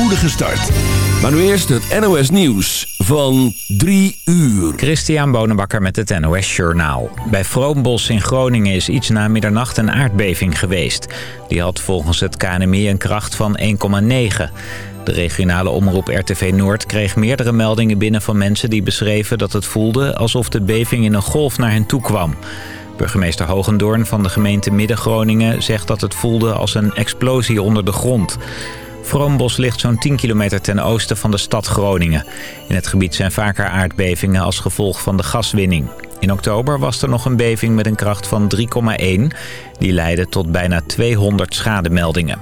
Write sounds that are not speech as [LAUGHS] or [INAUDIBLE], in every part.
spoedige start. Maar nu eerst het NOS Nieuws van 3 uur. Christian Bonenbakker met het NOS Journaal. Bij Vroombos in Groningen is iets na middernacht een aardbeving geweest. Die had volgens het KNMI een kracht van 1,9. De regionale omroep RTV Noord kreeg meerdere meldingen binnen van mensen die beschreven dat het voelde alsof de beving in een golf naar hen toe kwam. Burgemeester Hogendoorn van de gemeente Midden-Groningen zegt dat het voelde als een explosie onder de grond. Vroombos ligt zo'n 10 kilometer ten oosten van de stad Groningen. In het gebied zijn vaker aardbevingen als gevolg van de gaswinning. In oktober was er nog een beving met een kracht van 3,1. Die leidde tot bijna 200 schademeldingen.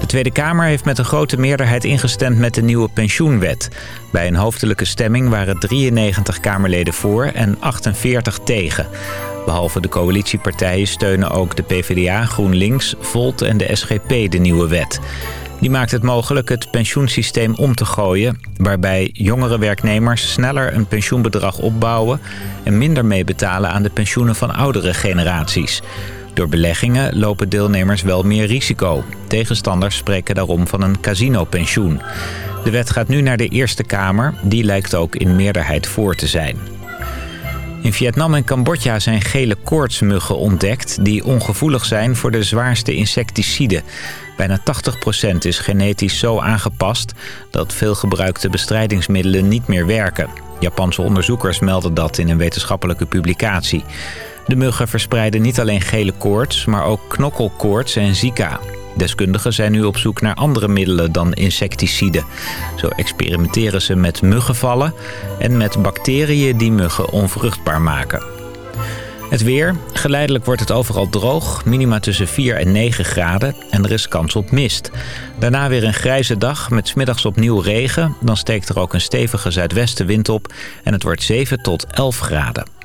De Tweede Kamer heeft met een grote meerderheid ingestemd met de nieuwe pensioenwet. Bij een hoofdelijke stemming waren 93 Kamerleden voor en 48 tegen. Behalve de coalitiepartijen steunen ook de PvdA, GroenLinks, Volt en de SGP de nieuwe wet. Die maakt het mogelijk het pensioensysteem om te gooien... waarbij jongere werknemers sneller een pensioenbedrag opbouwen... en minder meebetalen aan de pensioenen van oudere generaties. Door beleggingen lopen deelnemers wel meer risico. Tegenstanders spreken daarom van een casinopensioen. De wet gaat nu naar de Eerste Kamer. Die lijkt ook in meerderheid voor te zijn. In Vietnam en Cambodja zijn gele koortsmuggen ontdekt... die ongevoelig zijn voor de zwaarste insecticiden. Bijna 80% is genetisch zo aangepast... dat veel gebruikte bestrijdingsmiddelen niet meer werken. Japanse onderzoekers melden dat in een wetenschappelijke publicatie. De muggen verspreiden niet alleen gele koorts... maar ook knokkelkoorts en zika. Deskundigen zijn nu op zoek naar andere middelen dan insecticiden. Zo experimenteren ze met muggenvallen en met bacteriën die muggen onvruchtbaar maken. Het weer. Geleidelijk wordt het overal droog. Minima tussen 4 en 9 graden. En er is kans op mist. Daarna weer een grijze dag met smiddags opnieuw regen. Dan steekt er ook een stevige zuidwestenwind op. En het wordt 7 tot 11 graden.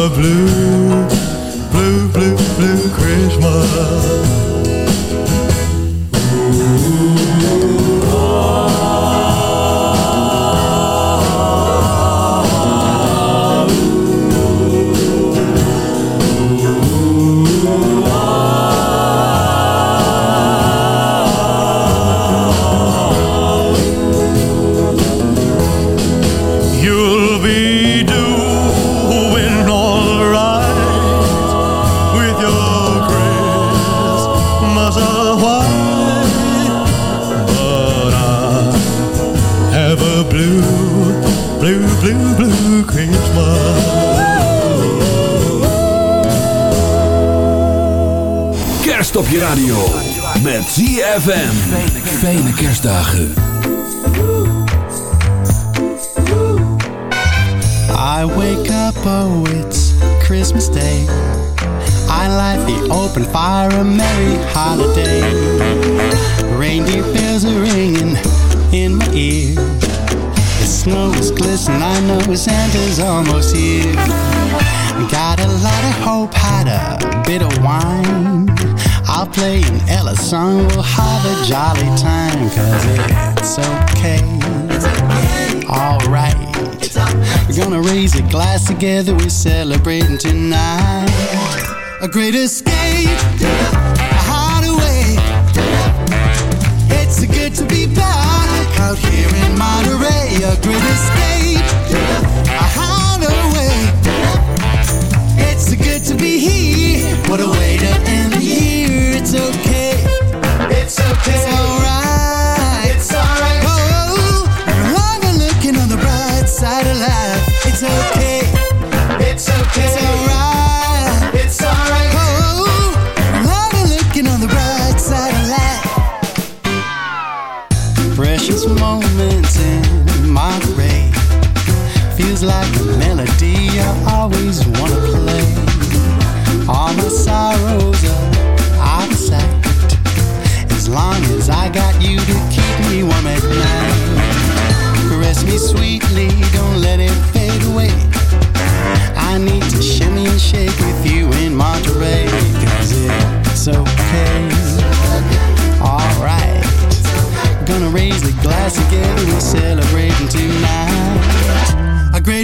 the blue son, we'll have a jolly time, cause it's okay. Alright. We're gonna raise a glass together, we're celebrating tonight. A great escape, a hideaway. It's so good to be back out here in Monterey. A great escape, a hideaway. It's so good to be here. What a way to end the year, it's okay.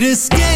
escape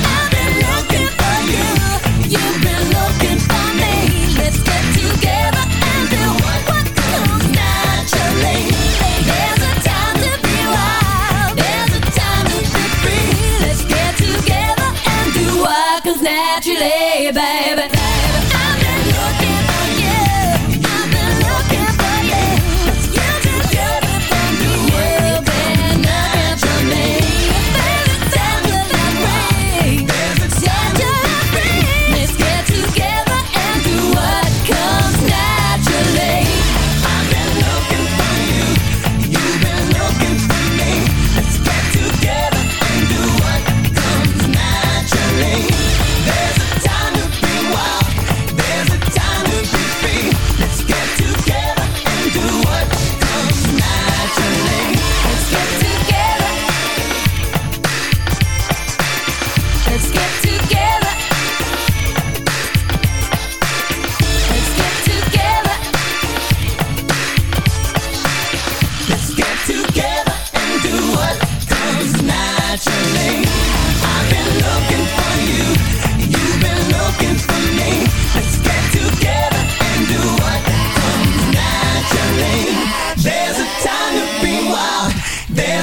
Baby.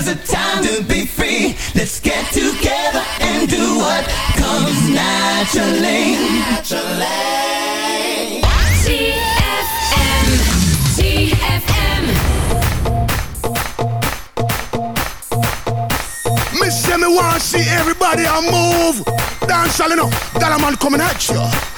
A time to be free. Let's get together and do what comes naturally. Naturally. TFM. TFM. Say me want see everybody a move. Dance all enough. Dollar man coming at you.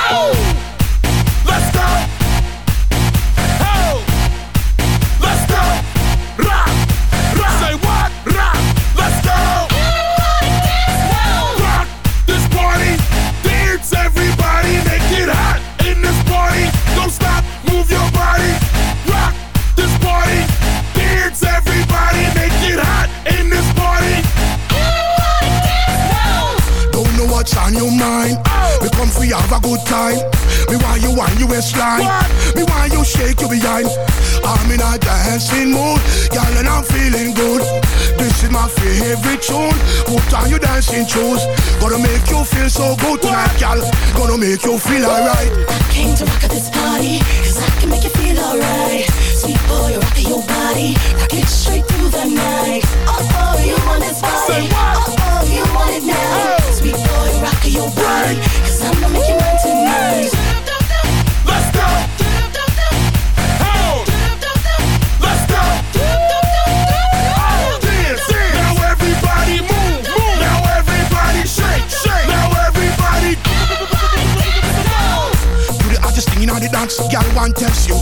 what's on your mind. We come for you have a good time. Me want you on your waistline. Me want you shake your behind. I'm in a dancing mood, girl, and I'm feeling good. This is my favorite tune. Put on your dancing shoes. Gonna make you feel so good tonight, girl. Gonna make you feel alright. I came to rock at this party, cause I can make you feel alright. Sweet boy, rock your body, rock it straight through the night. Oh, oh, you want this body. Say what? Oh, cause I'm gonna make you mine tonight. Let's go. Let's go. Oh, dance, dance. Now everybody move, move. Now everybody shake, shake. Now everybody. [LAUGHS] The the dance, girl. One tells you,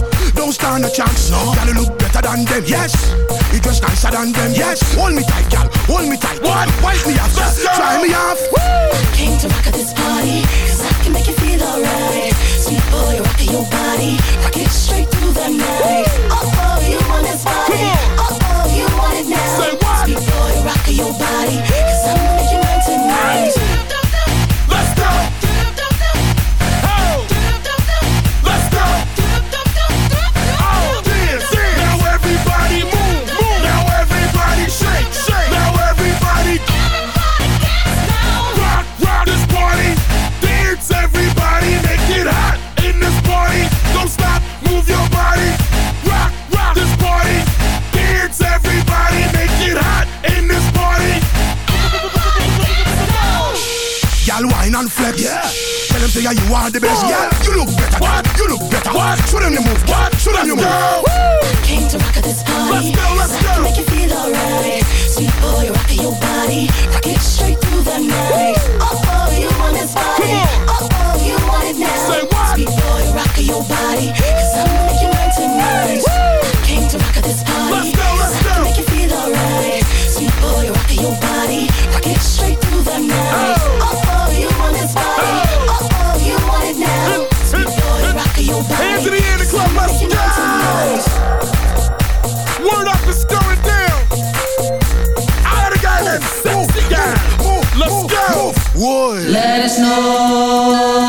don't stand a chance. No, girl, you look better than them. Yes, you dress nicer than them. Yes, hold me tight, girl. Hold me tight. What? Wipe me off, Let's try me off. I Came to rock at this party, cause I can make you feel alright. Sweet boy, rock your body, rock it straight through the night. Oh, oh, you want this body. Oh, oh, you want it now. Say what? Sweet boy, rock your body, cause I'm and flex. Yeah. Tell them say yeah, you are the best. What? Yeah, you look better. What? You look better. What? Show them the move. What? Show them the Let's move. go. Came to rock at this party. Let's go, let's cause I can make you feel alright. Sweet boy, rock your body, rock it straight through the night. Oh, oh, you want this body. Come on. Oh, oh, you want it now. Say what? Sweet boy, rock your body, cause I'm gonna make you mine tonight. Came to rock at this party. Let's go, let's cause I can make you feel alright. Sweet boy, rock your body, rock it straight through the night. Oh. the club, let's go. Word up and going down. I had a guy sexy guy. Let's go. Let us know.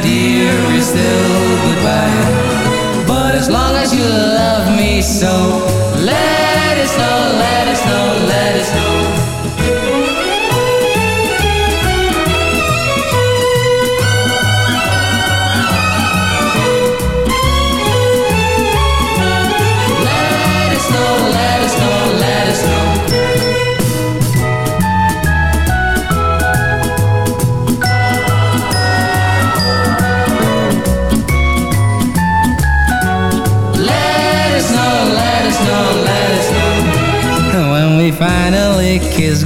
my dear, is still goodbye. But as long as you love me so, let it snow, let it snow, let it snow.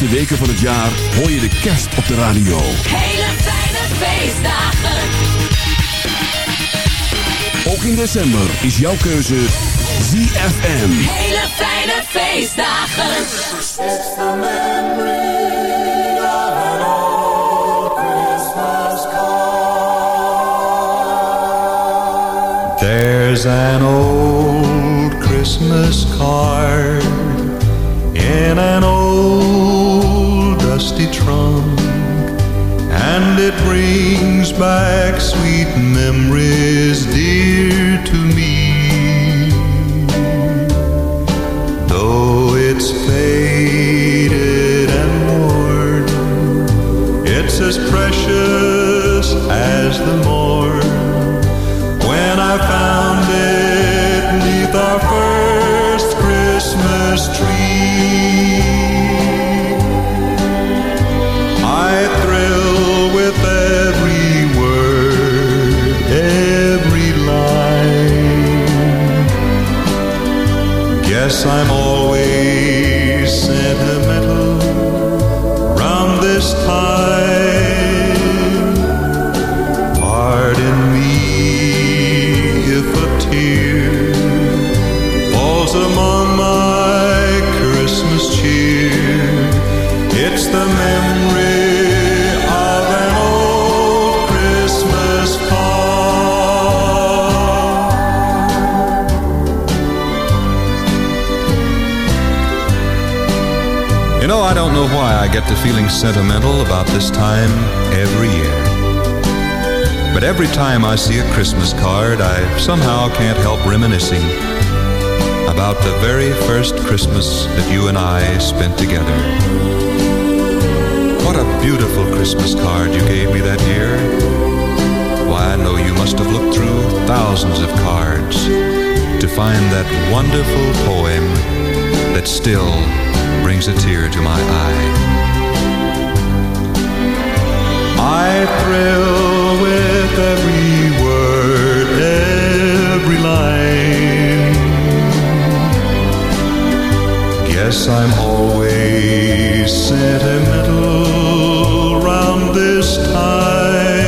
laatste weken van het jaar hoor je de kerst op de radio. Hele fijne feestdagen. Ook in december is jouw keuze ZFM. Hele fijne feestdagen. There's an old Christmas card in an old back sweet memories dear to me. Though it's faded and worn, it's as precious I get to feeling sentimental about this time every year. But every time I see a Christmas card, I somehow can't help reminiscing about the very first Christmas that you and I spent together. What a beautiful Christmas card you gave me that year. Why, I know you must have looked through thousands of cards to find that wonderful poem that still brings a tear to my eye. I thrill with every word, every line. Guess I'm always sentimental round this time.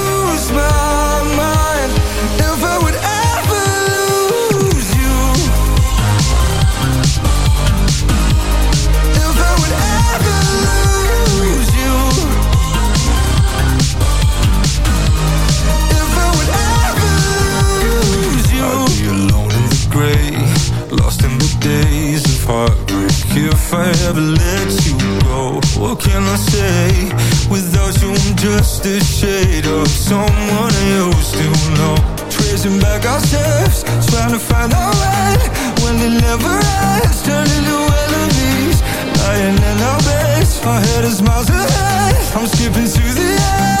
never let you go. What can I say? Without you I'm just a shade of someone I used to know Tracing back our steps, trying to find our way. When it never ends, turning to enemies. Lying in our beds, our head is miles ahead. I'm skipping to the end